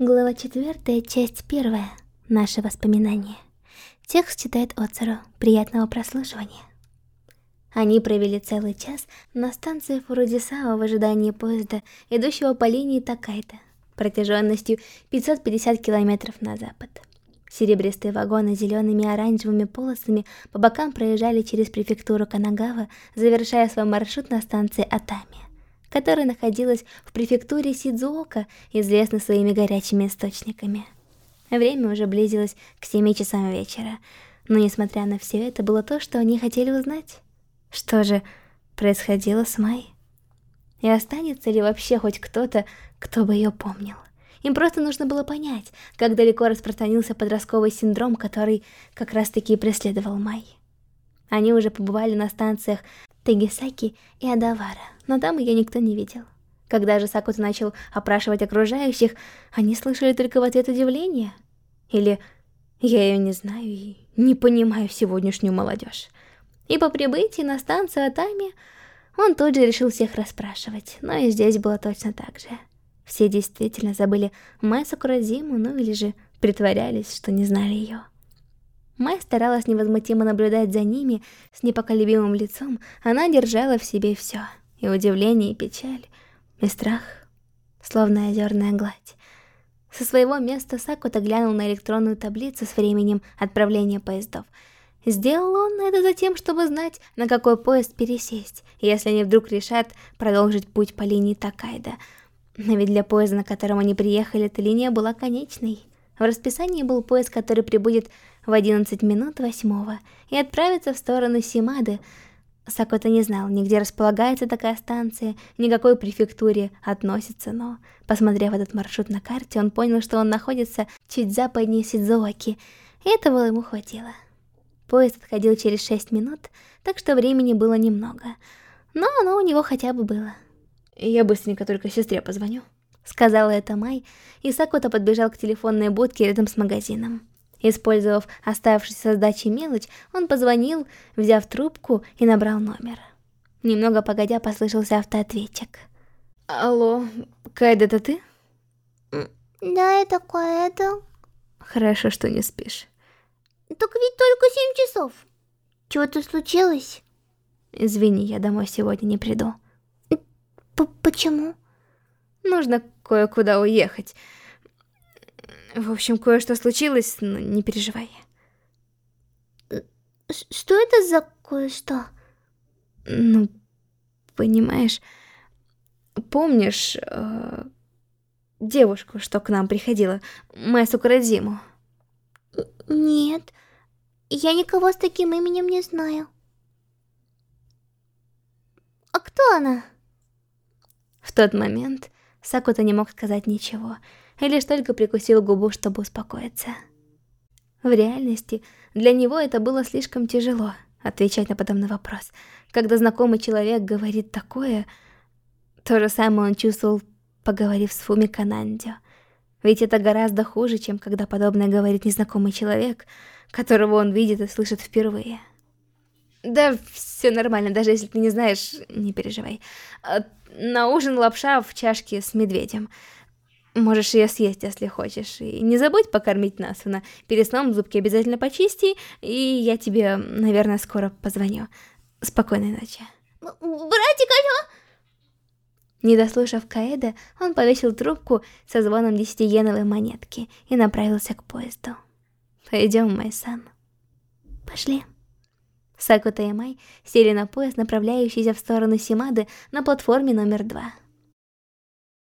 Глава 4, часть 1. Наши воспоминания. Текст читает Оцеру. Приятного прослушивания. Они провели целый час на станции Фурудисао в ожидании поезда, идущего по линии Такайта, протяженностью 550 километров на запад. Серебристые вагоны с зелеными и оранжевыми полосами по бокам проезжали через префектуру Канагава, завершая свой маршрут на станции Атами которая находилась в префектуре Сидзуока, известна своими горячими источниками. Время уже близилось к 7 часам вечера, но несмотря на все это, было то, что они хотели узнать. Что же происходило с Май? И останется ли вообще хоть кто-то, кто бы ее помнил? Им просто нужно было понять, как далеко распространился подростковый синдром, который как раз-таки преследовал Май. Они уже побывали на станциях Тегисаки и Адавара, но там ее никто не видел. Когда же Сакута начал опрашивать окружающих, они слышали только в ответ удивление. Или «я ее не знаю и не понимаю сегодняшнюю молодежь». И по прибытии на станцию Атами он тут же решил всех расспрашивать, но и здесь было точно так же. Все действительно забыли Май Сакуразиму, ну или же притворялись, что не знали ее. Май старалась невозмутимо наблюдать за ними, с непоколебимым лицом она держала в себе все. И удивление, и печаль, и страх, словно озерная гладь. Со своего места Сакута глянул на электронную таблицу с временем отправления поездов. Сделал он это за тем, чтобы знать, на какой поезд пересесть, если они вдруг решат продолжить путь по линии Такайда. Но ведь для поезда, на котором они приехали, эта линия была конечной. В расписании был поезд, который прибудет в 11 минут восьмого и отправится в сторону Симады. Сакото не знал, ни где располагается такая станция, ни какой префектуре относится, но, посмотрев этот маршрут на карте, он понял, что он находится чуть западнее Сидзуоки, и этого ему хватило. Поезд отходил через 6 минут, так что времени было немного, но оно у него хотя бы было. Я быстренько только сестре позвоню. Сказала это Май, и Сакута подбежал к телефонной будке рядом с магазином. Использовав оставшуюся сдачи мелочь, он позвонил, взяв трубку и набрал номер. Немного погодя послышался автоответчик. Алло, Кайда, это ты? Да, это Кайда. Хорошо, что не спишь. Так ведь только семь часов. Чего-то случилось? Извини, я домой сегодня не приду. П Почему? Нужно кое-куда уехать. В общем, кое-что случилось, но не переживай. Что это за кое-что? Ну, понимаешь, помнишь э, девушку, что к нам приходила, Мэсу Курадзиму? Нет, я никого с таким именем не знаю. А кто она? В тот момент Сакута не мог сказать ничего, и лишь только прикусил губу, чтобы успокоиться. В реальности, для него это было слишком тяжело отвечать на подобный вопрос. Когда знакомый человек говорит такое, то же самое он чувствовал, поговорив с Фуми Канандио. Ведь это гораздо хуже, чем когда подобное говорит незнакомый человек, которого он видит и слышит впервые. Да, все нормально, даже если ты не знаешь, не переживай. А, на ужин лапша в чашке с медведем. Можешь ее съесть, если хочешь. И не забудь покормить Насуна. Перед сном зубки обязательно почисти, и я тебе, наверное, скоро позвоню. Спокойной ночи. Братик, алло! Не дослушав Каэда, он повесил трубку со звоном десятиеновой монетки и направился к поезду. «Пойдем, Майсан». «Пошли». Сакута и Май сели на поезд, направляющийся в сторону Симады на платформе номер два.